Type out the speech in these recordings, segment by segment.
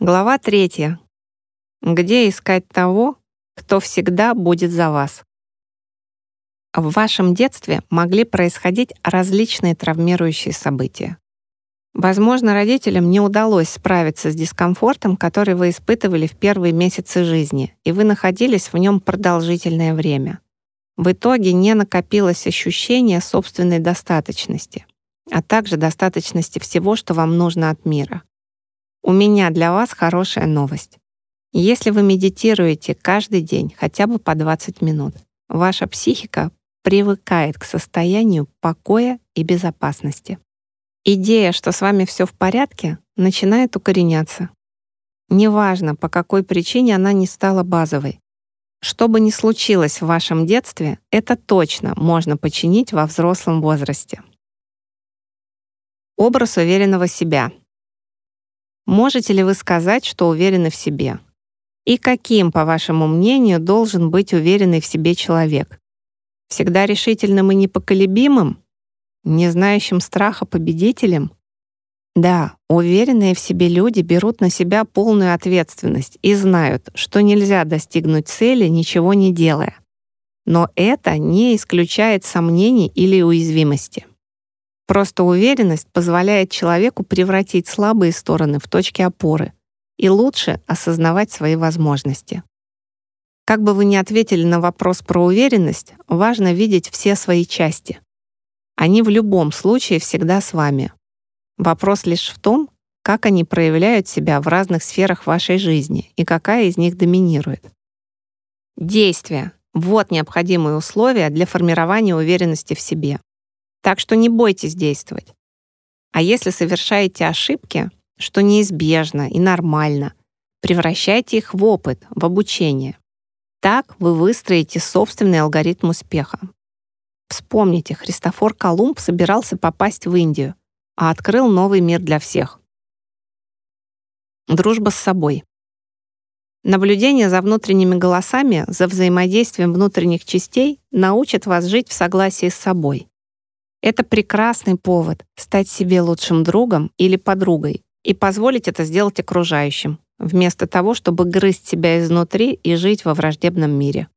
Глава третья. Где искать того, кто всегда будет за вас? В вашем детстве могли происходить различные травмирующие события. Возможно, родителям не удалось справиться с дискомфортом, который вы испытывали в первые месяцы жизни, и вы находились в нем продолжительное время. В итоге не накопилось ощущение собственной достаточности, а также достаточности всего, что вам нужно от мира. У меня для вас хорошая новость. Если вы медитируете каждый день хотя бы по 20 минут, ваша психика привыкает к состоянию покоя и безопасности. Идея, что с вами все в порядке, начинает укореняться. Неважно, по какой причине она не стала базовой. Что бы ни случилось в вашем детстве, это точно можно починить во взрослом возрасте. Образ уверенного себя — Можете ли вы сказать, что уверены в себе? И каким, по вашему мнению, должен быть уверенный в себе человек? Всегда решительным и непоколебимым? Не знающим страха победителем? Да, уверенные в себе люди берут на себя полную ответственность и знают, что нельзя достигнуть цели, ничего не делая. Но это не исключает сомнений или уязвимости. Просто уверенность позволяет человеку превратить слабые стороны в точки опоры и лучше осознавать свои возможности. Как бы вы ни ответили на вопрос про уверенность, важно видеть все свои части. Они в любом случае всегда с вами. Вопрос лишь в том, как они проявляют себя в разных сферах вашей жизни и какая из них доминирует. Действия — вот необходимые условия для формирования уверенности в себе. Так что не бойтесь действовать. А если совершаете ошибки, что неизбежно и нормально, превращайте их в опыт, в обучение. Так вы выстроите собственный алгоритм успеха. Вспомните, Христофор Колумб собирался попасть в Индию, а открыл новый мир для всех. Дружба с собой. Наблюдение за внутренними голосами, за взаимодействием внутренних частей научит вас жить в согласии с собой. Это прекрасный повод стать себе лучшим другом или подругой и позволить это сделать окружающим, вместо того, чтобы грызть себя изнутри и жить во враждебном мире.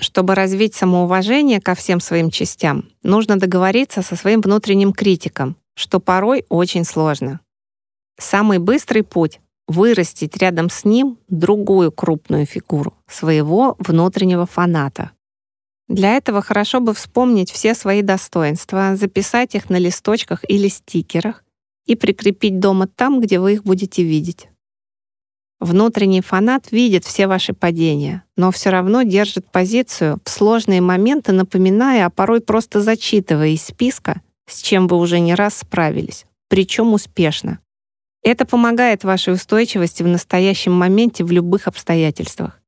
Чтобы развить самоуважение ко всем своим частям, нужно договориться со своим внутренним критиком, что порой очень сложно. Самый быстрый путь — вырастить рядом с ним другую крупную фигуру, своего внутреннего фаната. Для этого хорошо бы вспомнить все свои достоинства, записать их на листочках или стикерах и прикрепить дома там, где вы их будете видеть. Внутренний фанат видит все ваши падения, но все равно держит позицию в сложные моменты, напоминая, а порой просто зачитывая из списка, с чем вы уже не раз справились, причем успешно. Это помогает вашей устойчивости в настоящем моменте в любых обстоятельствах.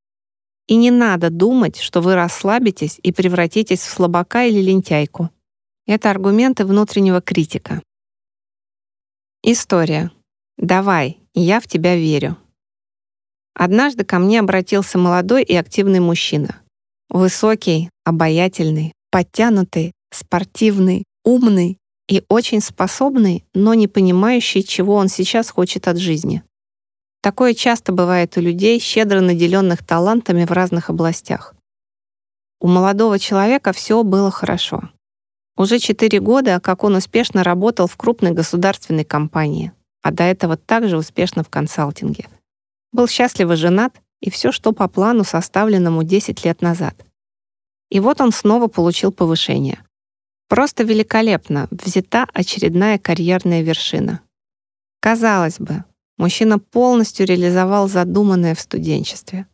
И не надо думать, что вы расслабитесь и превратитесь в слабака или лентяйку. Это аргументы внутреннего критика. История. «Давай, я в тебя верю». Однажды ко мне обратился молодой и активный мужчина. Высокий, обаятельный, подтянутый, спортивный, умный и очень способный, но не понимающий, чего он сейчас хочет от жизни. Такое часто бывает у людей, щедро наделенных талантами в разных областях. У молодого человека все было хорошо. Уже четыре года, как он успешно работал в крупной государственной компании, а до этого также успешно в консалтинге. Был счастливо женат, и все, что по плану, составленному 10 лет назад. И вот он снова получил повышение. Просто великолепно взята очередная карьерная вершина. Казалось бы, Мужчина полностью реализовал задуманное в студенчестве.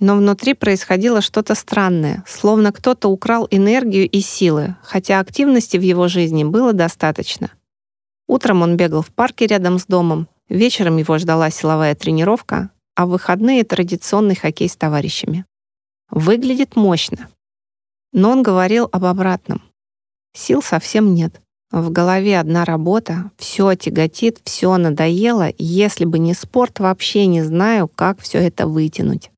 Но внутри происходило что-то странное, словно кто-то украл энергию и силы, хотя активности в его жизни было достаточно. Утром он бегал в парке рядом с домом, вечером его ждала силовая тренировка, а в выходные — традиционный хоккей с товарищами. Выглядит мощно. Но он говорил об обратном. Сил совсем нет. В голове одна работа, все тяготит, все надоело, если бы не спорт, вообще не знаю, как все это вытянуть.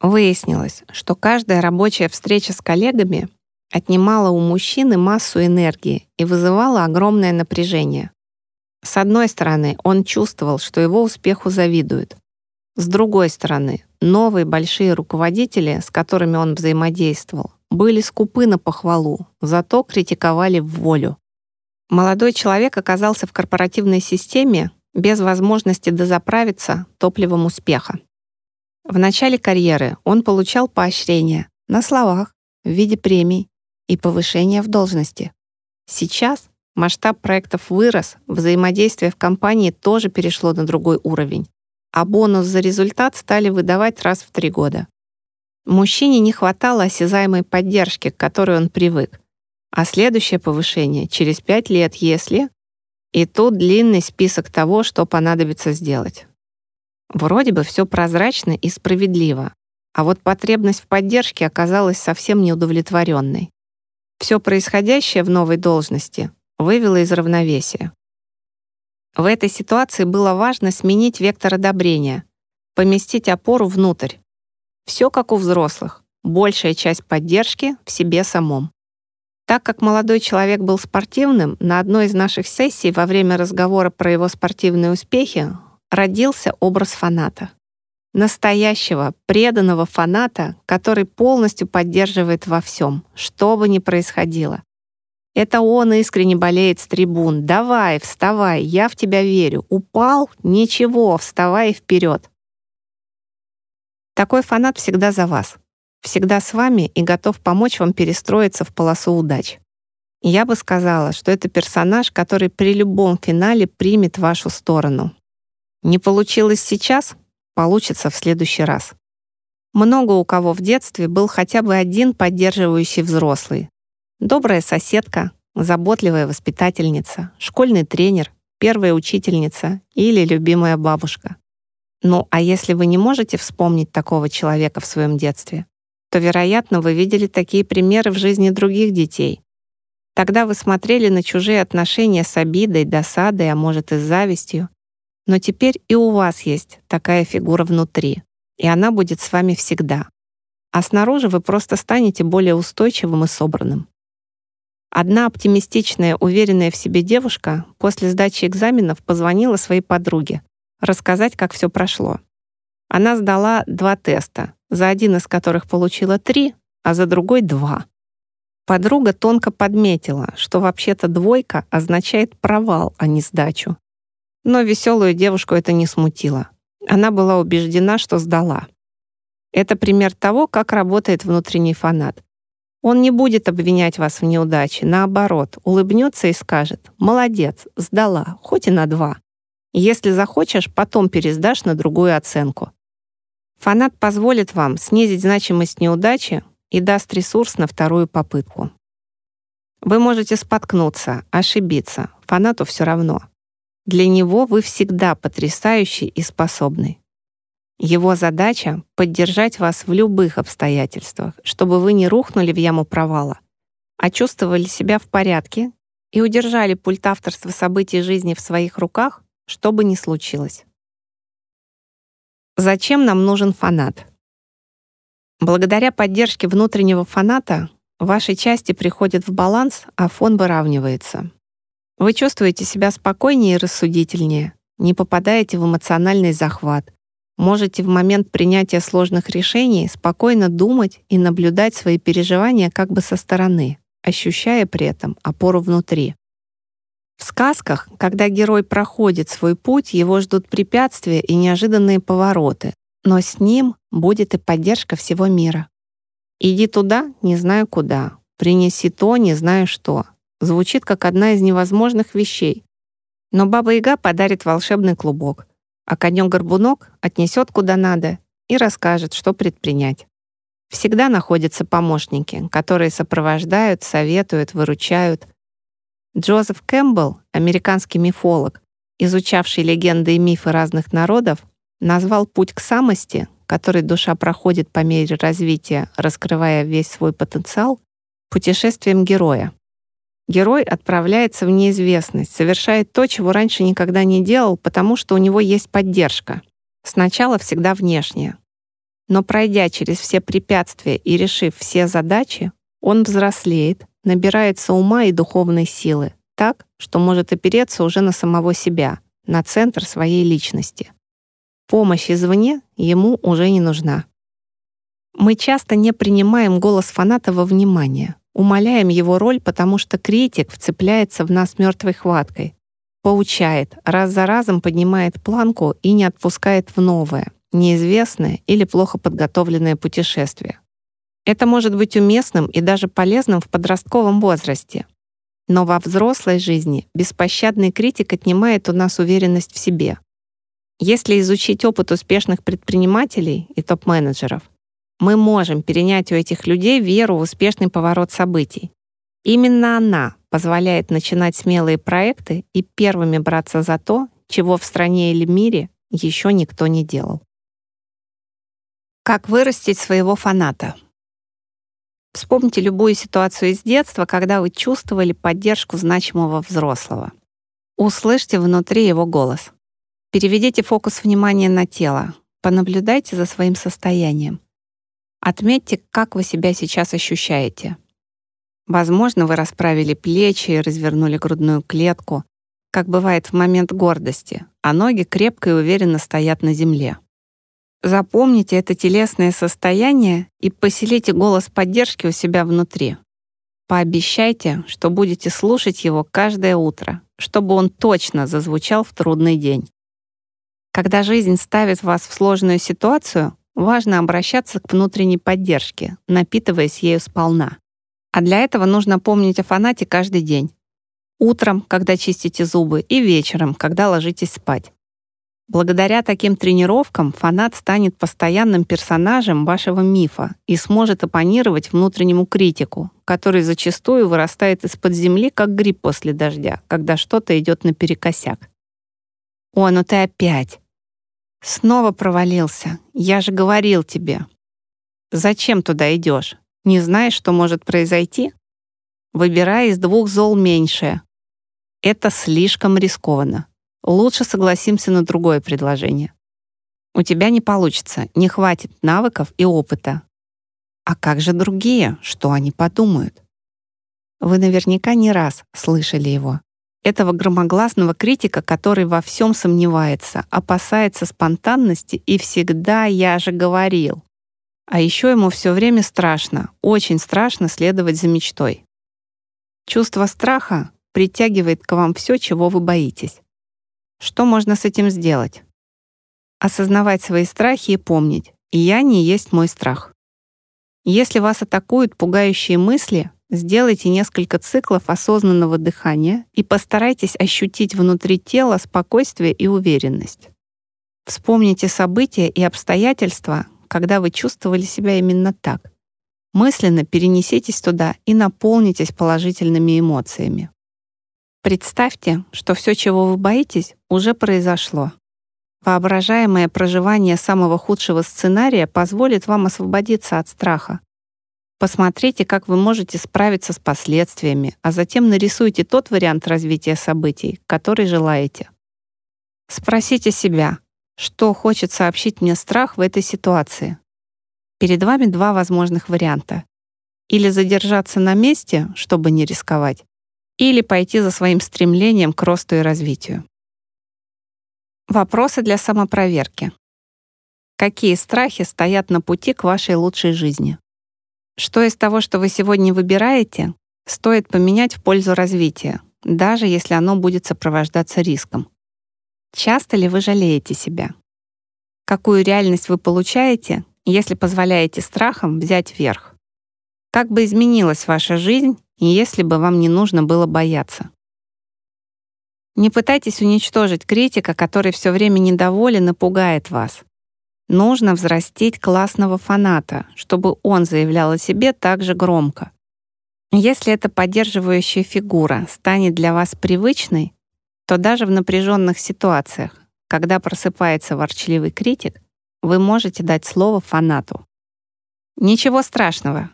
Выяснилось, что каждая рабочая встреча с коллегами отнимала у мужчины массу энергии и вызывала огромное напряжение. С одной стороны, он чувствовал, что его успеху завидуют. С другой стороны, новые большие руководители, с которыми он взаимодействовал, были скупы на похвалу, зато критиковали в волю. Молодой человек оказался в корпоративной системе без возможности дозаправиться топливом успеха. В начале карьеры он получал поощрения на словах, в виде премий и повышения в должности. Сейчас масштаб проектов вырос, взаимодействие в компании тоже перешло на другой уровень, а бонус за результат стали выдавать раз в три года. Мужчине не хватало осязаемой поддержки, к которой он привык, а следующее повышение через пять лет, если... И тут длинный список того, что понадобится сделать. Вроде бы все прозрачно и справедливо, а вот потребность в поддержке оказалась совсем неудовлетворенной. Все происходящее в новой должности вывело из равновесия. В этой ситуации было важно сменить вектор одобрения, поместить опору внутрь. Все как у взрослых, большая часть поддержки в себе самом. Так как молодой человек был спортивным, на одной из наших сессий во время разговора про его спортивные успехи родился образ фаната. Настоящего, преданного фаната, который полностью поддерживает во всем, что бы ни происходило. Это он искренне болеет с трибун. «Давай, вставай, я в тебя верю. Упал? Ничего, вставай вперед. Такой фанат всегда за вас всегда с вами и готов помочь вам перестроиться в полосу удач. Я бы сказала, что это персонаж, который при любом финале примет вашу сторону. Не получилось сейчас, получится в следующий раз. Много у кого в детстве был хотя бы один поддерживающий взрослый. Добрая соседка, заботливая воспитательница, школьный тренер, первая учительница или любимая бабушка. Ну, а если вы не можете вспомнить такого человека в своем детстве, то, вероятно, вы видели такие примеры в жизни других детей. Тогда вы смотрели на чужие отношения с обидой, досадой, а может и с завистью. Но теперь и у вас есть такая фигура внутри, и она будет с вами всегда. А снаружи вы просто станете более устойчивым и собранным. Одна оптимистичная, уверенная в себе девушка после сдачи экзаменов позвонила своей подруге рассказать, как все прошло. Она сдала два теста, за один из которых получила три, а за другой — два. Подруга тонко подметила, что вообще-то двойка означает провал, а не сдачу. Но веселую девушку это не смутило. Она была убеждена, что сдала. Это пример того, как работает внутренний фанат. Он не будет обвинять вас в неудаче, наоборот, улыбнется и скажет «Молодец, сдала, хоть и на два». Если захочешь, потом пересдашь на другую оценку. Фанат позволит вам снизить значимость неудачи и даст ресурс на вторую попытку. Вы можете споткнуться, ошибиться, фанату все равно. Для него вы всегда потрясающий и способный. Его задача — поддержать вас в любых обстоятельствах, чтобы вы не рухнули в яму провала, а чувствовали себя в порядке и удержали пульт авторства событий жизни в своих руках, что бы ни случилось. Зачем нам нужен фанат? Благодаря поддержке внутреннего фаната ваши части приходят в баланс, а фон выравнивается. Вы чувствуете себя спокойнее и рассудительнее, не попадаете в эмоциональный захват, можете в момент принятия сложных решений спокойно думать и наблюдать свои переживания как бы со стороны, ощущая при этом опору внутри. В сказках, когда герой проходит свой путь, его ждут препятствия и неожиданные повороты, но с ним будет и поддержка всего мира. «Иди туда, не знаю куда. Принеси то, не знаю что». Звучит как одна из невозможных вещей. Но Баба-Яга подарит волшебный клубок, а конёк-горбунок отнесет куда надо и расскажет, что предпринять. Всегда находятся помощники, которые сопровождают, советуют, выручают, Джозеф Кэмпбелл, американский мифолог, изучавший легенды и мифы разных народов, назвал путь к самости, который душа проходит по мере развития, раскрывая весь свой потенциал, путешествием героя. Герой отправляется в неизвестность, совершает то, чего раньше никогда не делал, потому что у него есть поддержка. Сначала всегда внешняя. Но пройдя через все препятствия и решив все задачи, он взрослеет, набирается ума и духовной силы, так, что может опереться уже на самого себя, на центр своей личности. Помощь извне ему уже не нужна. Мы часто не принимаем голос фаната во внимание, умаляем его роль, потому что критик вцепляется в нас мертвой хваткой, поучает, раз за разом поднимает планку и не отпускает в новое, неизвестное или плохо подготовленное путешествие. Это может быть уместным и даже полезным в подростковом возрасте. Но во взрослой жизни беспощадный критик отнимает у нас уверенность в себе, если изучить опыт успешных предпринимателей и топ-менеджеров, мы можем перенять у этих людей веру в успешный поворот событий. Именно она позволяет начинать смелые проекты и первыми браться за то, чего в стране или мире еще никто не делал. Как вырастить своего фаната? Вспомните любую ситуацию из детства, когда вы чувствовали поддержку значимого взрослого. Услышьте внутри его голос. Переведите фокус внимания на тело. Понаблюдайте за своим состоянием. Отметьте, как вы себя сейчас ощущаете. Возможно, вы расправили плечи и развернули грудную клетку, как бывает в момент гордости, а ноги крепко и уверенно стоят на земле. Запомните это телесное состояние и поселите голос поддержки у себя внутри. Пообещайте, что будете слушать его каждое утро, чтобы он точно зазвучал в трудный день. Когда жизнь ставит вас в сложную ситуацию, важно обращаться к внутренней поддержке, напитываясь ею сполна. А для этого нужно помнить о фанате каждый день. Утром, когда чистите зубы, и вечером, когда ложитесь спать. Благодаря таким тренировкам фанат станет постоянным персонажем вашего мифа и сможет оппонировать внутреннему критику, который зачастую вырастает из-под земли, как гриб после дождя, когда что-то идет наперекосяк. «О, ну ты опять! Снова провалился. Я же говорил тебе. Зачем туда идешь? Не знаешь, что может произойти? Выбирай из двух зол меньшее. Это слишком рискованно. Лучше согласимся на другое предложение. У тебя не получится, не хватит навыков и опыта. А как же другие? Что они подумают? Вы наверняка не раз слышали его этого громогласного критика, который во всем сомневается, опасается спонтанности и всегда «я же говорил». А еще ему все время страшно, очень страшно следовать за мечтой. Чувство страха притягивает к вам все, чего вы боитесь. Что можно с этим сделать? Осознавать свои страхи и помнить, я не есть мой страх. Если вас атакуют пугающие мысли, Сделайте несколько циклов осознанного дыхания и постарайтесь ощутить внутри тела спокойствие и уверенность. Вспомните события и обстоятельства, когда вы чувствовали себя именно так. Мысленно перенеситесь туда и наполнитесь положительными эмоциями. Представьте, что все, чего вы боитесь, уже произошло. Воображаемое проживание самого худшего сценария позволит вам освободиться от страха, Посмотрите, как вы можете справиться с последствиями, а затем нарисуйте тот вариант развития событий, который желаете. Спросите себя, что хочет сообщить мне страх в этой ситуации. Перед вами два возможных варианта. Или задержаться на месте, чтобы не рисковать, или пойти за своим стремлением к росту и развитию. Вопросы для самопроверки. Какие страхи стоят на пути к вашей лучшей жизни? Что из того, что вы сегодня выбираете, стоит поменять в пользу развития, даже если оно будет сопровождаться риском? Часто ли вы жалеете себя? Какую реальность вы получаете, если позволяете страхам взять верх? Как бы изменилась ваша жизнь, если бы вам не нужно было бояться? Не пытайтесь уничтожить критика, который все время недоволен и пугает вас. Нужно взрастить классного фаната, чтобы он заявлял о себе так же громко. Если эта поддерживающая фигура станет для вас привычной, то даже в напряженных ситуациях, когда просыпается ворчливый критик, вы можете дать слово фанату. Ничего страшного.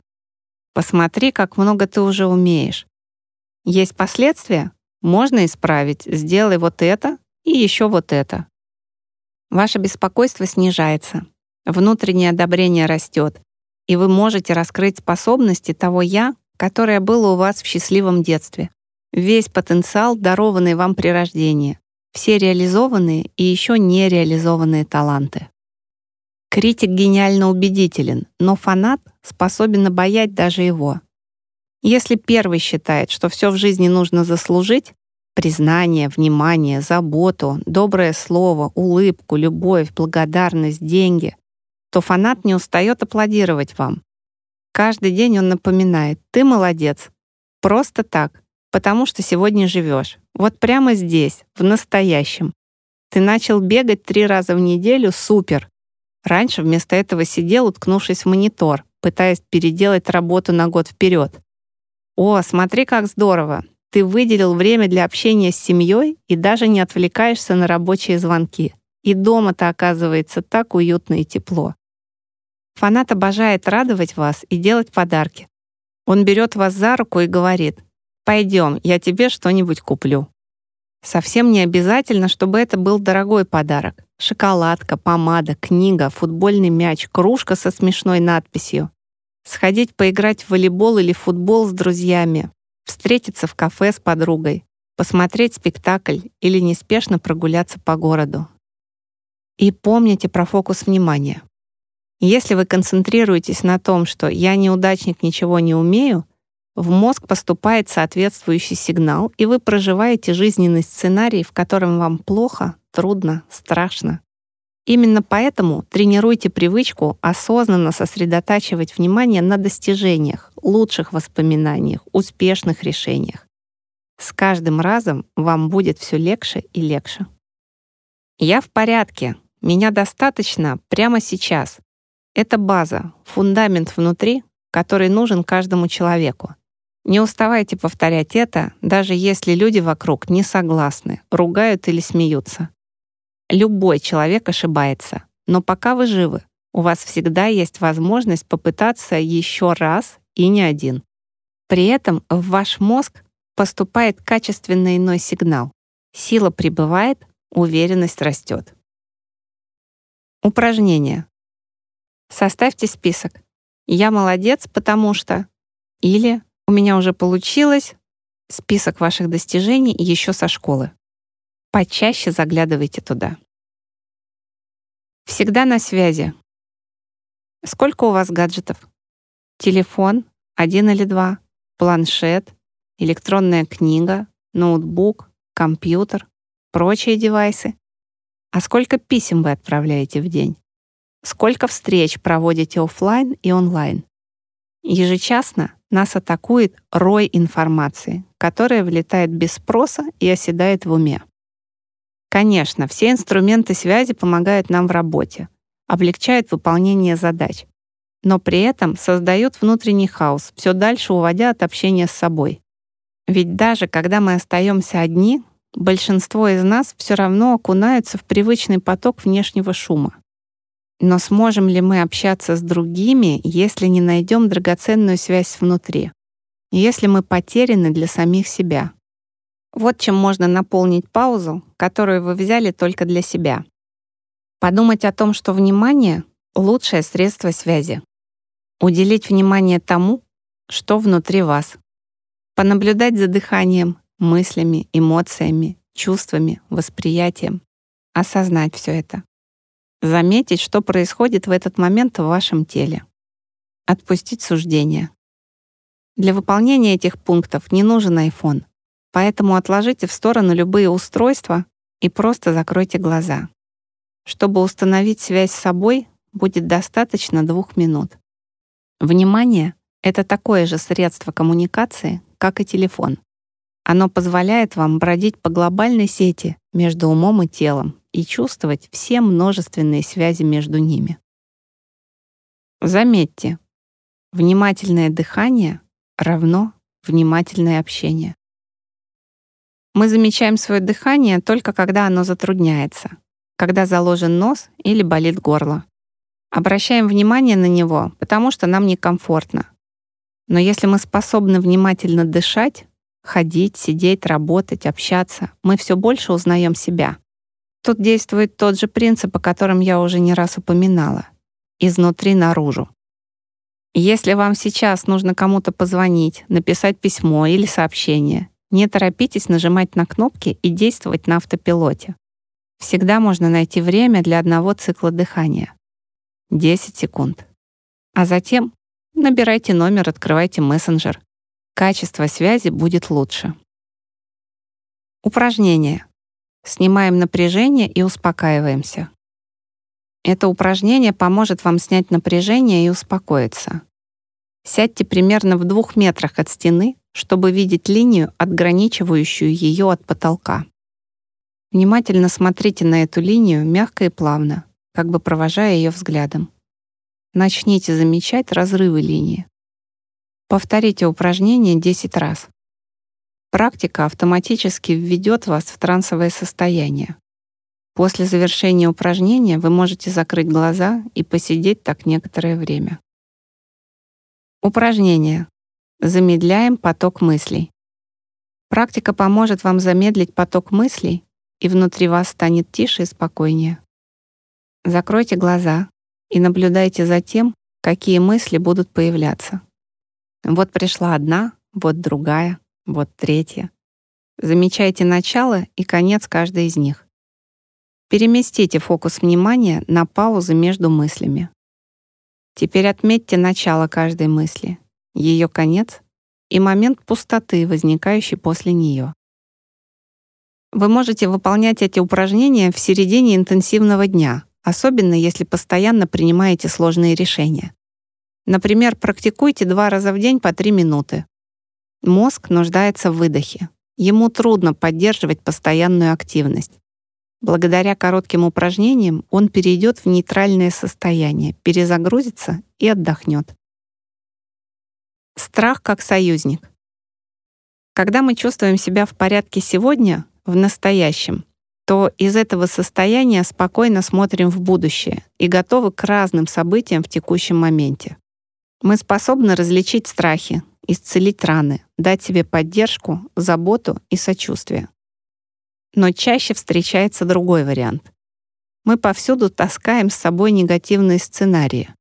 Посмотри, как много ты уже умеешь. Есть последствия? Можно исправить. Сделай вот это и еще вот это. Ваше беспокойство снижается, внутреннее одобрение растет, и вы можете раскрыть способности того «я», которое было у вас в счастливом детстве. Весь потенциал, дарованный вам при рождении, все реализованные и еще не реализованные таланты. Критик гениально убедителен, но фанат способен обаять даже его. Если первый считает, что все в жизни нужно заслужить, признание, внимание, заботу, доброе слово, улыбку, любовь, благодарность, деньги, то фанат не устает аплодировать вам. Каждый день он напоминает «ты молодец». Просто так, потому что сегодня живешь. Вот прямо здесь, в настоящем. Ты начал бегать три раза в неделю, супер. Раньше вместо этого сидел, уткнувшись в монитор, пытаясь переделать работу на год вперед. О, смотри, как здорово. Ты выделил время для общения с семьей и даже не отвлекаешься на рабочие звонки. И дома-то оказывается так уютно и тепло. Фанат обожает радовать вас и делать подарки. Он берет вас за руку и говорит «Пойдем, я тебе что-нибудь куплю». Совсем не обязательно, чтобы это был дорогой подарок. Шоколадка, помада, книга, футбольный мяч, кружка со смешной надписью. Сходить поиграть в волейбол или футбол с друзьями. Встретиться в кафе с подругой. Посмотреть спектакль или неспешно прогуляться по городу. И помните про фокус внимания. Если вы концентрируетесь на том, что «я неудачник, ничего не умею», в мозг поступает соответствующий сигнал, и вы проживаете жизненный сценарий, в котором вам плохо, трудно, страшно. Именно поэтому тренируйте привычку осознанно сосредотачивать внимание на достижениях, лучших воспоминаниях, успешных решениях. С каждым разом вам будет все легче и легче. Я в порядке. Меня достаточно прямо сейчас. Это база, фундамент внутри, который нужен каждому человеку. Не уставайте повторять это, даже если люди вокруг не согласны, ругают или смеются. Любой человек ошибается, но пока вы живы, у вас всегда есть возможность попытаться еще раз и не один. При этом в ваш мозг поступает качественно иной сигнал. Сила прибывает, уверенность растет. Упражнение. Составьте список. Я молодец, потому что... Или у меня уже получилось список ваших достижений еще со школы. Почаще заглядывайте туда. Всегда на связи. Сколько у вас гаджетов? Телефон, один или два, планшет, электронная книга, ноутбук, компьютер, прочие девайсы. А сколько писем вы отправляете в день? Сколько встреч проводите офлайн и онлайн? Ежечасно нас атакует рой информации, которая влетает без спроса и оседает в уме. Конечно, все инструменты связи помогают нам в работе, облегчают выполнение задач, но при этом создают внутренний хаос, все дальше уводя от общения с собой. Ведь даже когда мы остаемся одни, большинство из нас все равно окунаются в привычный поток внешнего шума. Но сможем ли мы общаться с другими, если не найдем драгоценную связь внутри? Если мы потеряны для самих себя? Вот чем можно наполнить паузу, которую вы взяли только для себя. Подумать о том, что внимание — лучшее средство связи. Уделить внимание тому, что внутри вас. Понаблюдать за дыханием, мыслями, эмоциями, чувствами, восприятием. Осознать все это. Заметить, что происходит в этот момент в вашем теле. Отпустить суждение. Для выполнения этих пунктов не нужен iPhone, поэтому отложите в сторону любые устройства и просто закройте глаза. Чтобы установить связь с собой, будет достаточно двух минут. Внимание — это такое же средство коммуникации, как и телефон. Оно позволяет вам бродить по глобальной сети между умом и телом, и чувствовать все множественные связи между ними. Заметьте, внимательное дыхание равно внимательное общение. Мы замечаем свое дыхание только когда оно затрудняется, когда заложен нос или болит горло. Обращаем внимание на него, потому что нам некомфортно. Но если мы способны внимательно дышать, ходить, сидеть, работать, общаться, мы все больше узнаем себя. Тут действует тот же принцип, о котором я уже не раз упоминала. Изнутри наружу. Если вам сейчас нужно кому-то позвонить, написать письмо или сообщение, Не торопитесь нажимать на кнопки и действовать на автопилоте. Всегда можно найти время для одного цикла дыхания. 10 секунд. А затем набирайте номер, открывайте мессенджер. Качество связи будет лучше. Упражнение. Снимаем напряжение и успокаиваемся. Это упражнение поможет вам снять напряжение и успокоиться. Сядьте примерно в двух метрах от стены, чтобы видеть линию, отграничивающую ее от потолка. Внимательно смотрите на эту линию мягко и плавно, как бы провожая ее взглядом. Начните замечать разрывы линии. Повторите упражнение 10 раз. Практика автоматически введет вас в трансовое состояние. После завершения упражнения вы можете закрыть глаза и посидеть так некоторое время. Упражнение. Замедляем поток мыслей. Практика поможет вам замедлить поток мыслей, и внутри вас станет тише и спокойнее. Закройте глаза и наблюдайте за тем, какие мысли будут появляться. Вот пришла одна, вот другая, вот третья. Замечайте начало и конец каждой из них. Переместите фокус внимания на паузы между мыслями. Теперь отметьте начало каждой мысли, ее конец и момент пустоты, возникающий после нее. Вы можете выполнять эти упражнения в середине интенсивного дня, особенно если постоянно принимаете сложные решения. Например, практикуйте два раза в день по три минуты. Мозг нуждается в выдохе. Ему трудно поддерживать постоянную активность. Благодаря коротким упражнениям он перейдет в нейтральное состояние, перезагрузится и отдохнет. Страх как союзник. Когда мы чувствуем себя в порядке сегодня, в настоящем, то из этого состояния спокойно смотрим в будущее и готовы к разным событиям в текущем моменте. Мы способны различить страхи, исцелить раны, дать себе поддержку, заботу и сочувствие. Но чаще встречается другой вариант. Мы повсюду таскаем с собой негативные сценарии.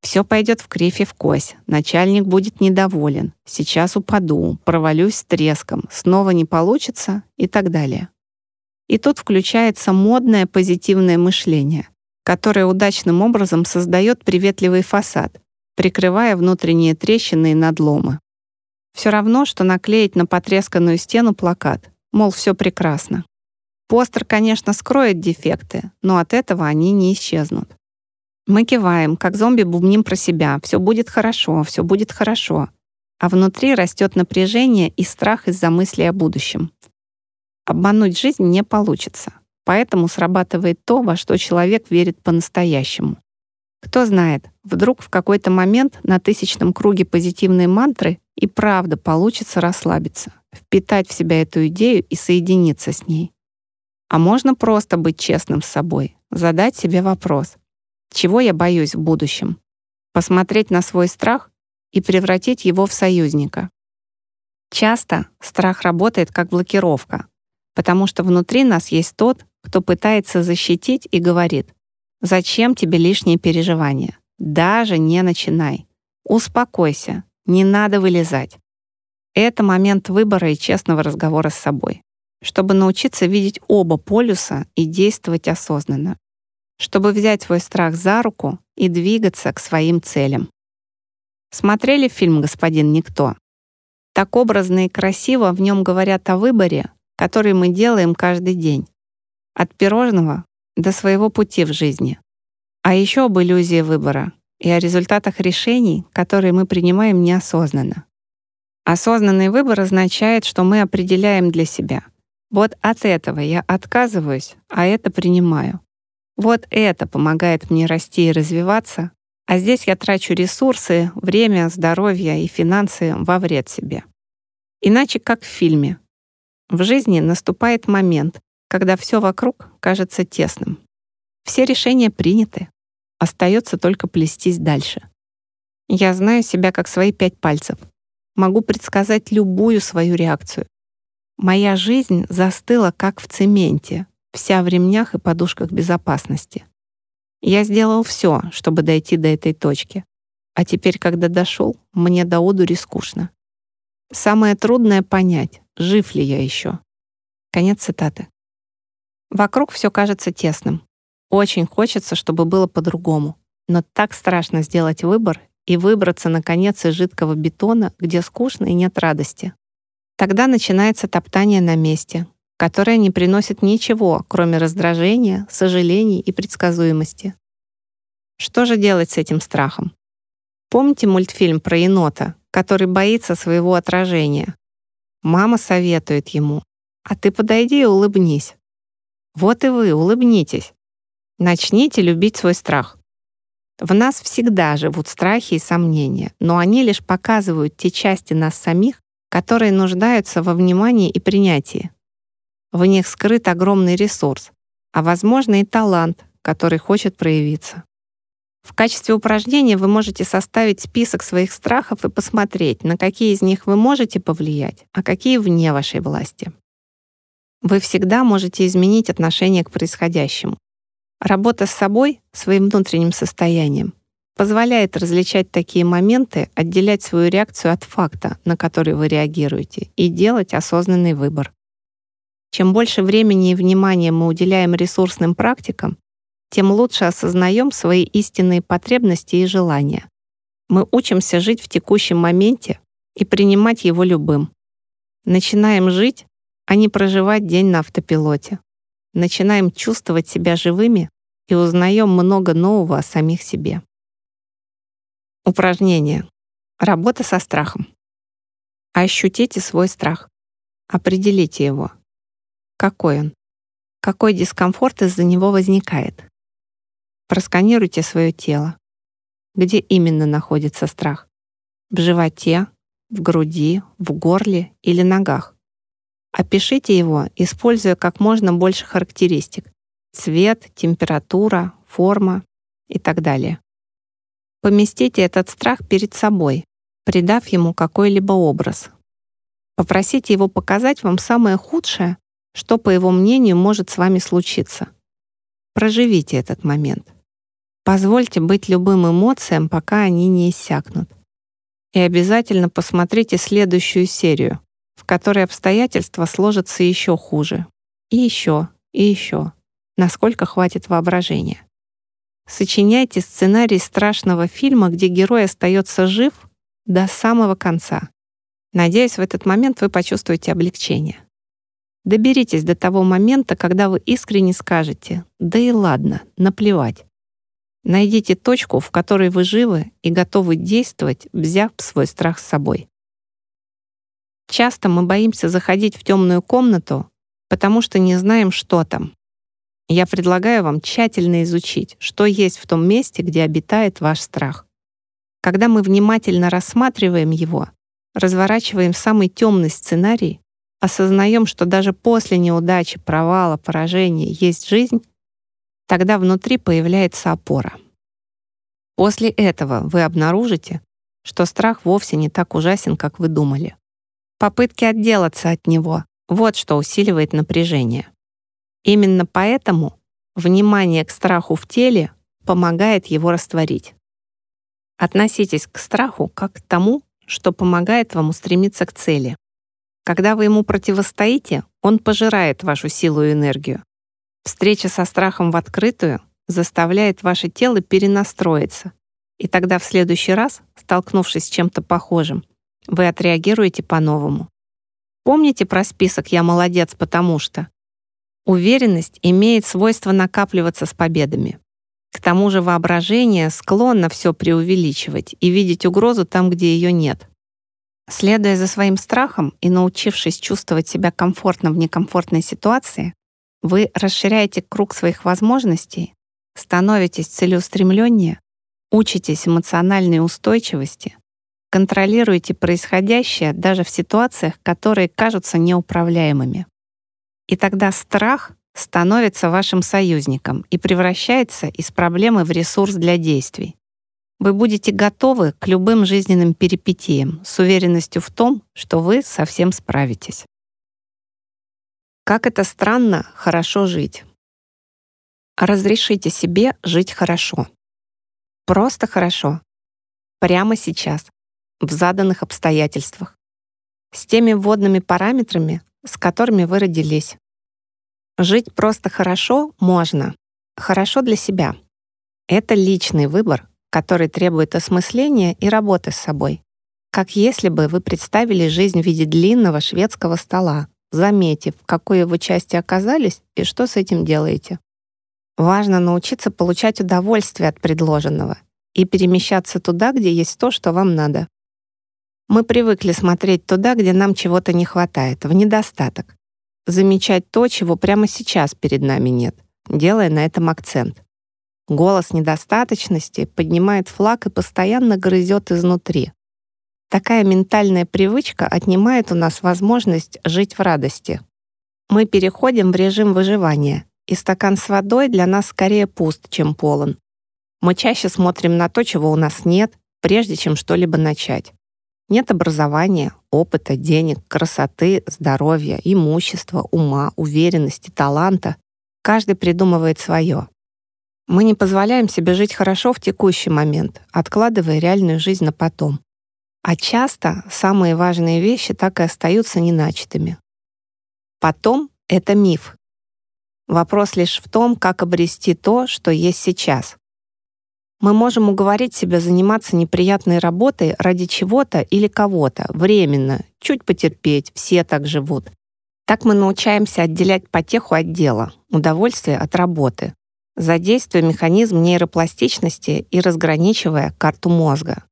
Все пойдет в кривь и в кость, начальник будет недоволен, сейчас упаду, провалюсь с треском, снова не получится и так далее. И тут включается модное позитивное мышление, которое удачным образом создает приветливый фасад, прикрывая внутренние трещины и надломы. Все равно, что наклеить на потресканную стену плакат, мол, все прекрасно. Постер, конечно, скроет дефекты, но от этого они не исчезнут. Мы киваем, как зомби бубним про себя. Все будет хорошо, все будет хорошо. А внутри растет напряжение и страх из-за мысли о будущем. Обмануть жизнь не получится. Поэтому срабатывает то, во что человек верит по-настоящему. Кто знает, вдруг в какой-то момент на тысячном круге позитивной мантры и правда получится расслабиться, впитать в себя эту идею и соединиться с ней. А можно просто быть честным с собой, задать себе вопрос. Чего я боюсь в будущем? Посмотреть на свой страх и превратить его в союзника. Часто страх работает как блокировка, потому что внутри нас есть тот, кто пытается защитить и говорит, «Зачем тебе лишние переживания? Даже не начинай. Успокойся, не надо вылезать». Это момент выбора и честного разговора с собой чтобы научиться видеть оба полюса и действовать осознанно, чтобы взять свой страх за руку и двигаться к своим целям. Смотрели фильм «Господин Никто»? Так образно и красиво в нем говорят о выборе, который мы делаем каждый день. От пирожного до своего пути в жизни. А еще об иллюзии выбора и о результатах решений, которые мы принимаем неосознанно. Осознанный выбор означает, что мы определяем для себя — вот от этого я отказываюсь, а это принимаю. Вот это помогает мне расти и развиваться, а здесь я трачу ресурсы, время, здоровье и финансы во вред себе. Иначе как в фильме. В жизни наступает момент, когда все вокруг кажется тесным. Все решения приняты. Остается только плестись дальше. Я знаю себя как свои пять пальцев. Могу предсказать любую свою реакцию. Моя жизнь застыла как в цементе, вся в ремнях и подушках безопасности. Я сделал все, чтобы дойти до этой точки. А теперь, когда дошел, мне до одури скучно. Самое трудное — понять, жив ли я еще. Конец цитаты. Вокруг все кажется тесным. Очень хочется, чтобы было по-другому. Но так страшно сделать выбор и выбраться, наконец, из жидкого бетона, где скучно и нет радости. Тогда начинается топтание на месте, которое не приносит ничего, кроме раздражения, сожалений и предсказуемости. Что же делать с этим страхом? Помните мультфильм про енота, который боится своего отражения? Мама советует ему, а ты подойди и улыбнись. Вот и вы, улыбнитесь. Начните любить свой страх. В нас всегда живут страхи и сомнения, но они лишь показывают те части нас самих, которые нуждаются во внимании и принятии. В них скрыт огромный ресурс, а, возможно, и талант, который хочет проявиться. В качестве упражнения вы можете составить список своих страхов и посмотреть, на какие из них вы можете повлиять, а какие вне вашей власти. Вы всегда можете изменить отношение к происходящему. Работа с собой, своим внутренним состоянием, позволяет различать такие моменты, отделять свою реакцию от факта, на который вы реагируете, и делать осознанный выбор. Чем больше времени и внимания мы уделяем ресурсным практикам, тем лучше осознаем свои истинные потребности и желания. Мы учимся жить в текущем моменте и принимать его любым. Начинаем жить, а не проживать день на автопилоте начинаем чувствовать себя живыми и узнаем много нового о самих себе. Упражнение. Работа со страхом. Ощутите свой страх. Определите его. Какой он? Какой дискомфорт из-за него возникает? Просканируйте свое тело. Где именно находится страх? В животе, в груди, в горле или ногах? Опишите его, используя как можно больше характеристик — цвет, температура, форма и так далее. Поместите этот страх перед собой, придав ему какой-либо образ. Попросите его показать вам самое худшее, что, по его мнению, может с вами случиться. Проживите этот момент. Позвольте быть любым эмоциям, пока они не иссякнут. И обязательно посмотрите следующую серию, в которой обстоятельства сложатся еще хуже. И еще, и еще. Насколько хватит воображения. Сочиняйте сценарий страшного фильма, где герой остается жив до самого конца. Надеюсь, в этот момент вы почувствуете облегчение. Доберитесь до того момента, когда вы искренне скажете «да и ладно, наплевать». Найдите точку, в которой вы живы и готовы действовать, взяв свой страх с собой. Часто мы боимся заходить в темную комнату, потому что не знаем, что там. Я предлагаю вам тщательно изучить, что есть в том месте, где обитает ваш страх. Когда мы внимательно рассматриваем его, разворачиваем самый темный сценарий, осознаем, что даже после неудачи, провала, поражения есть жизнь, тогда внутри появляется опора. После этого вы обнаружите, что страх вовсе не так ужасен, как вы думали. Попытки отделаться от него — вот что усиливает напряжение. Именно поэтому внимание к страху в теле помогает его растворить. Относитесь к страху как к тому, что помогает вам устремиться к цели. Когда вы ему противостоите, он пожирает вашу силу и энергию. Встреча со страхом в открытую заставляет ваше тело перенастроиться, и тогда в следующий раз, столкнувшись с чем-то похожим, вы отреагируете по-новому. Помните про список «Я молодец, потому что»? Уверенность имеет свойство накапливаться с победами. К тому же воображение склонно все преувеличивать и видеть угрозу там, где ее нет. Следуя за своим страхом и научившись чувствовать себя комфортно в некомфортной ситуации, вы расширяете круг своих возможностей, становитесь целеустремленнее, учитесь эмоциональной устойчивости, Контролируйте происходящее даже в ситуациях, которые кажутся неуправляемыми. И тогда страх становится вашим союзником и превращается из проблемы в ресурс для действий. Вы будете готовы к любым жизненным перипетиям с уверенностью в том, что вы совсем справитесь. Как это странно хорошо жить. Разрешите себе жить хорошо. Просто хорошо. Прямо сейчас в заданных обстоятельствах. с теми вводными параметрами, с которыми вы родились. Жить просто хорошо можно. Хорошо для себя. Это личный выбор, который требует осмысления и работы с собой. Как если бы вы представили жизнь в виде длинного шведского стола, заметив, в какой его части оказались и что с этим делаете. Важно научиться получать удовольствие от предложенного и перемещаться туда, где есть то, что вам надо. Мы привыкли смотреть туда, где нам чего-то не хватает, в недостаток. Замечать то, чего прямо сейчас перед нами нет, делая на этом акцент. Голос недостаточности поднимает флаг и постоянно грызет изнутри. Такая ментальная привычка отнимает у нас возможность жить в радости. Мы переходим в режим выживания, и стакан с водой для нас скорее пуст, чем полон. Мы чаще смотрим на то, чего у нас нет, прежде чем что-либо начать. Нет образования, опыта, денег, красоты, здоровья, имущества, ума, уверенности, таланта. Каждый придумывает свое. Мы не позволяем себе жить хорошо в текущий момент, откладывая реальную жизнь на потом. А часто самые важные вещи так и остаются неначатыми. Потом — это миф. Вопрос лишь в том, как обрести то, что есть сейчас. Мы можем уговорить себя заниматься неприятной работой ради чего-то или кого-то, временно, чуть потерпеть, все так живут. Так мы научаемся отделять потеху от дела, удовольствие от работы, задействуя механизм нейропластичности и разграничивая карту мозга.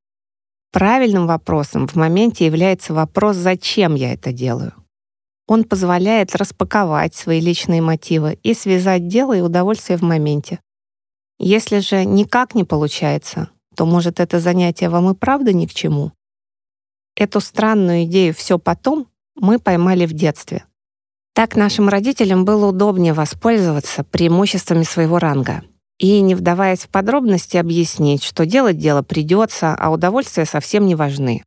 Правильным вопросом в моменте является вопрос, зачем я это делаю. Он позволяет распаковать свои личные мотивы и связать дело и удовольствие в моменте. Если же никак не получается, то, может, это занятие вам и правда ни к чему? Эту странную идею «все потом» мы поймали в детстве. Так нашим родителям было удобнее воспользоваться преимуществами своего ранга и, не вдаваясь в подробности, объяснить, что делать дело придется, а удовольствия совсем не важны.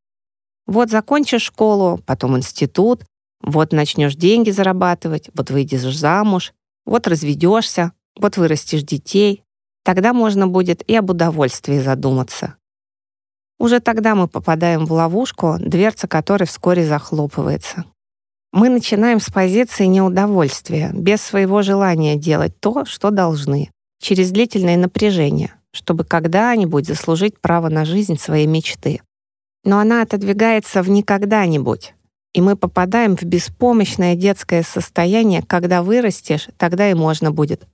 Вот закончишь школу, потом институт, вот начнешь деньги зарабатывать, вот выйдешь замуж, вот разведешься, вот вырастешь детей. Тогда можно будет и об удовольствии задуматься. Уже тогда мы попадаем в ловушку, дверца которой вскоре захлопывается. Мы начинаем с позиции неудовольствия, без своего желания делать то, что должны через длительное напряжение, чтобы когда-нибудь заслужить право на жизнь своей мечты. Но она отодвигается в никогда-нибудь, и мы попадаем в беспомощное детское состояние, когда вырастешь, тогда и можно будет.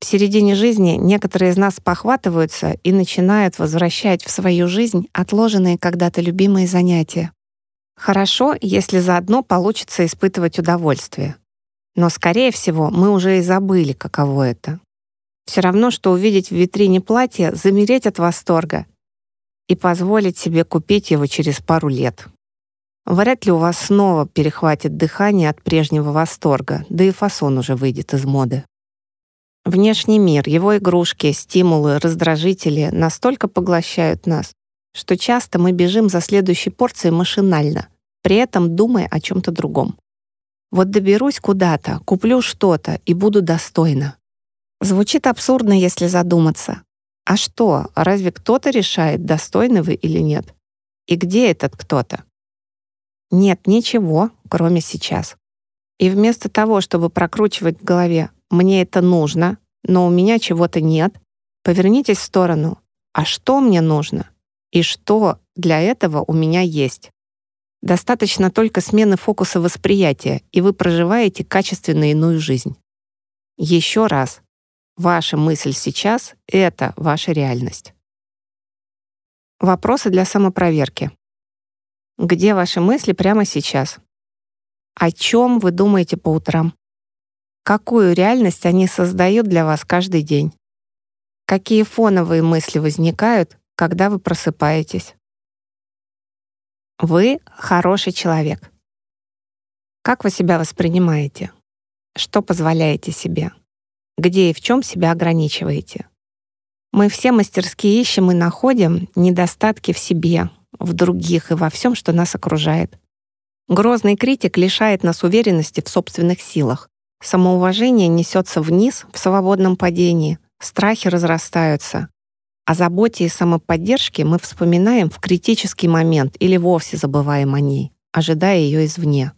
В середине жизни некоторые из нас похватываются и начинают возвращать в свою жизнь отложенные когда-то любимые занятия. Хорошо, если заодно получится испытывать удовольствие. Но, скорее всего, мы уже и забыли, каково это. Все равно, что увидеть в витрине платье, замереть от восторга и позволить себе купить его через пару лет. Вряд ли у вас снова перехватит дыхание от прежнего восторга, да и фасон уже выйдет из моды. Внешний мир, его игрушки, стимулы, раздражители настолько поглощают нас, что часто мы бежим за следующей порцией машинально, при этом думая о чем-то другом. Вот доберусь куда-то, куплю что-то и буду достойна. Звучит абсурдно, если задуматься. А что, разве кто-то решает, достойны вы или нет? И где этот кто-то? Нет ничего, кроме сейчас. И вместо того, чтобы прокручивать в голове «мне это нужно», но у меня чего-то нет, повернитесь в сторону «а что мне нужно?» И «что для этого у меня есть?» Достаточно только смены фокуса восприятия, и вы проживаете качественно иную жизнь. Еще раз, Ваша мысль сейчас — это ваша реальность. Вопросы для самопроверки. Где ваши мысли прямо сейчас? О чем вы думаете по утрам? Какую реальность они создают для вас каждый день? Какие фоновые мысли возникают, когда вы просыпаетесь? Вы хороший человек. Как вы себя воспринимаете? Что позволяете себе? где и в чем себя ограничиваете. Мы все мастерски ищем и находим недостатки в себе, в других и во всем, что нас окружает. Грозный критик лишает нас уверенности в собственных силах. Самоуважение несется вниз в свободном падении, страхи разрастаются. О заботе и самоподдержке мы вспоминаем в критический момент или вовсе забываем о ней. ожидая ее извне.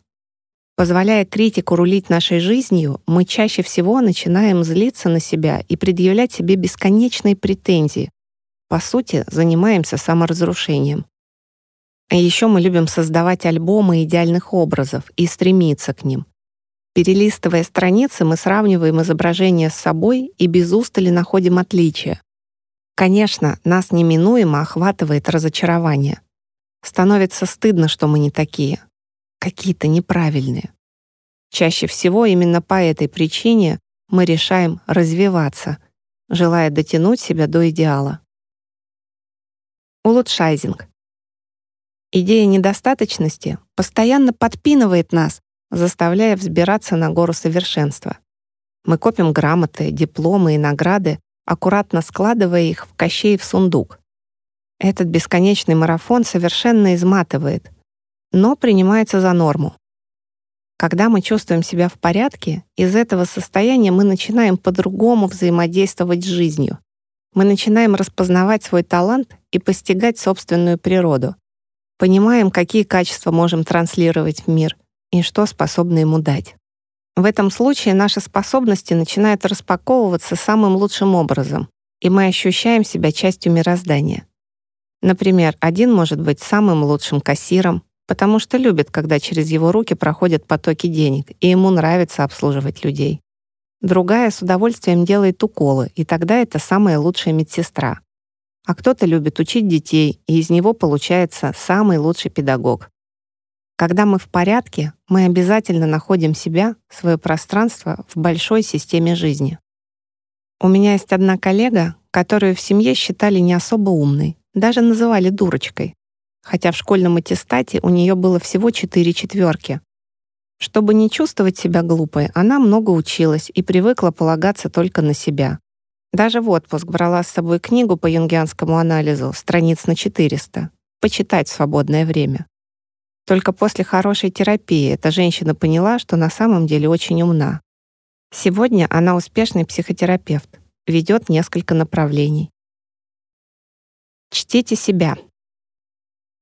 Позволяя критику рулить нашей жизнью, мы чаще всего начинаем злиться на себя и предъявлять себе бесконечные претензии. По сути, занимаемся саморазрушением. А еще мы любим создавать альбомы идеальных образов и стремиться к ним. Перелистывая страницы, мы сравниваем изображения с собой и без устали находим отличия. Конечно, нас неминуемо охватывает разочарование. Становится стыдно, что мы не такие. Какие-то неправильные. Чаще всего именно по этой причине мы решаем развиваться, желая дотянуть себя до идеала. Улучшайзинг. Идея недостаточности постоянно подпинывает нас, заставляя взбираться на гору совершенства. Мы копим грамоты, дипломы и награды, аккуратно складывая их в кощей сундук. Этот бесконечный марафон совершенно изматывает, но принимается за норму. Когда мы чувствуем себя в порядке, из этого состояния мы начинаем по-другому взаимодействовать с жизнью. Мы начинаем распознавать свой талант и постигать собственную природу. Понимаем, какие качества можем транслировать в мир и что способны ему дать. В этом случае наши способности начинают распаковываться самым лучшим образом, и мы ощущаем себя частью мироздания. Например, один может быть самым лучшим кассиром, потому что любит, когда через его руки проходят потоки денег, и ему нравится обслуживать людей. Другая с удовольствием делает уколы, и тогда это самая лучшая медсестра. А кто-то любит учить детей, и из него получается самый лучший педагог. Когда мы в порядке, мы обязательно находим себя, свое пространство в большой системе жизни. У меня есть одна коллега, которую в семье считали не особо умной, даже называли дурочкой, хотя в школьном аттестате у нее было всего четыре четверки. Чтобы не чувствовать себя глупой, она много училась и привыкла полагаться только на себя. Даже в отпуск брала с собой книгу по юнгианскому анализу, страниц на 400, почитать в свободное время. Только после хорошей терапии эта женщина поняла, что на самом деле очень умна. Сегодня она успешный психотерапевт, ведет несколько направлений. Чтите себя.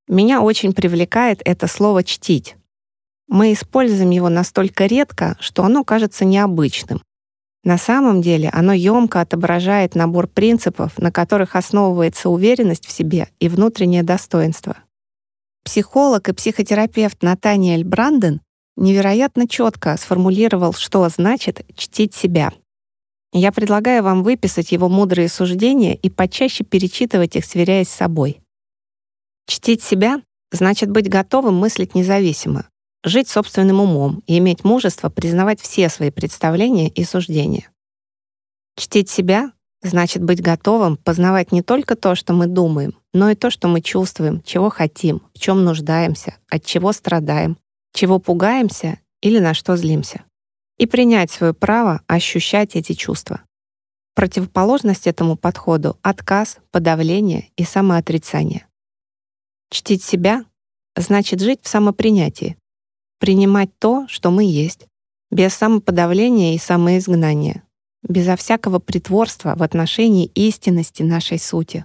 Меня очень привлекает это слово «чтить». Мы используем его настолько редко, что оно кажется необычным. На самом деле оно емко отображает набор принципов, на которых основывается уверенность в себе и внутреннее достоинство. Психолог и психотерапевт Натаниэль Бранден невероятно четко сформулировал, что значит «чтить себя». Я предлагаю вам выписать его мудрые суждения и почаще перечитывать их, сверяясь с собой. Чтить себя значит быть готовым мыслить независимо, жить собственным умом и иметь мужество признавать все свои представления и суждения. Чтить себя значит быть готовым познавать не только то, что мы думаем, но и то, что мы чувствуем, чего хотим, в чем нуждаемся, от чего страдаем, чего пугаемся или на что злимся. И принять свое право ощущать эти чувства. Противоположность этому подходу — отказ, подавление и самоотрицание. Чтить себя значит жить в самопринятии, принимать то, что мы есть, без самоподавления и самоизгнания, безо всякого притворства в отношении истинности нашей сути.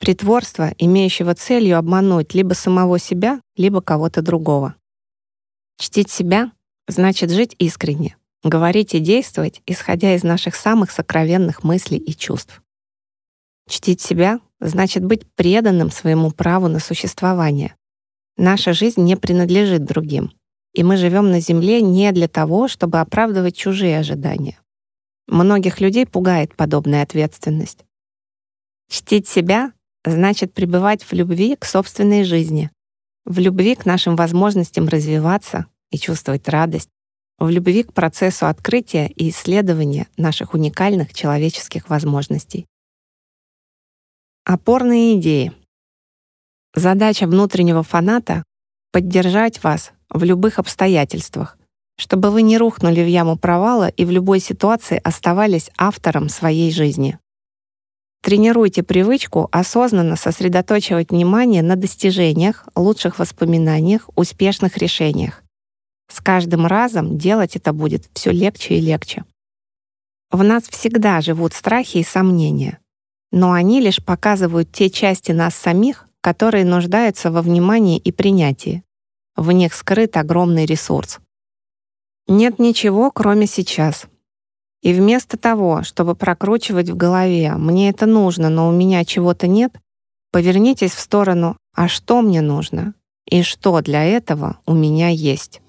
Притворство, имеющего целью обмануть либо самого себя, либо кого-то другого. Чтить себя значит жить искренне, говорить и действовать, исходя из наших самых сокровенных мыслей и чувств. Чтить себя значит быть преданным своему праву на существование. Наша жизнь не принадлежит другим, и мы живем на Земле не для того, чтобы оправдывать чужие ожидания. Многих людей пугает подобная ответственность. Чтить себя значит пребывать в любви к собственной жизни, в любви к нашим возможностям развиваться и чувствовать радость, в любви к процессу открытия и исследования наших уникальных человеческих возможностей. Опорные идеи. Задача внутреннего фаната — поддержать вас в любых обстоятельствах, чтобы вы не рухнули в яму провала и в любой ситуации оставались автором своей жизни. Тренируйте привычку осознанно сосредоточивать внимание на достижениях, лучших воспоминаниях, успешных решениях. С каждым разом делать это будет все легче и легче. В нас всегда живут страхи и сомнения но они лишь показывают те части нас самих, которые нуждаются во внимании и принятии. в них скрыт огромный ресурс. Нет ничего, кроме сейчас. И вместо того, чтобы прокручивать в голове «мне это нужно, но у меня чего-то нет», повернитесь в сторону «а что мне нужно?» и что для этого у меня есть.